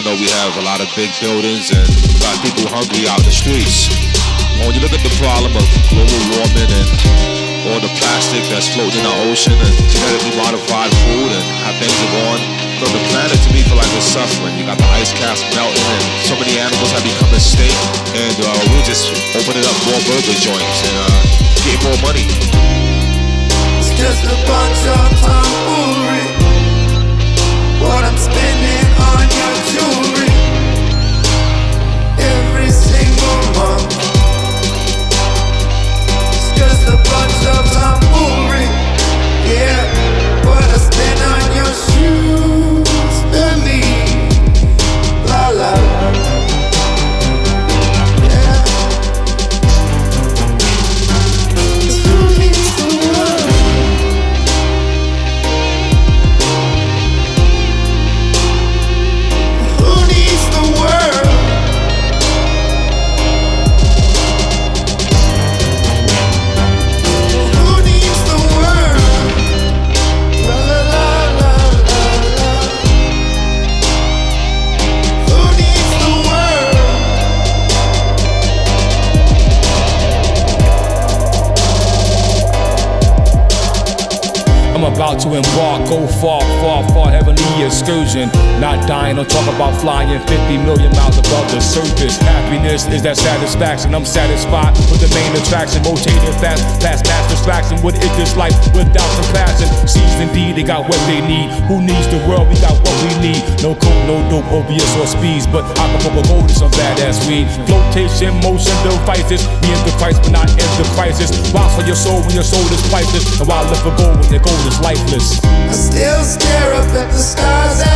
even though we have a lot of big buildings and got people hungry out in the streets. When you look at the problem of global warming and all the plastic that's floating in the ocean and genetically modified food and how things are going, so the planet to me feel like it's suffering. You got the ice caps melting and so many animals have become extinct and uh, we're just opening up more burger joints and uh, getting more money. It's just a bunch of tomfoolery. What I'm spending on your jewelry about to embark, go far, far, far, heavenly excursion. Not dying, I'm talking about flying 50 million miles above the surface. Happiness is that satisfaction. I'm satisfied with the main attraction. Rotating fast, past mass distraction. What is this life without compassion? Seeds indeed, they got what they need. Who needs the world? We got what we need. No coke, no dope, opiates or speeds. But i Acapulco gold is some badass weed. Flotation, motion devices. In the Christ, but not in the crisis. Rise for your soul when your soul is priceless. And why live for gold when your gold is lifeless? I still stare up at the stars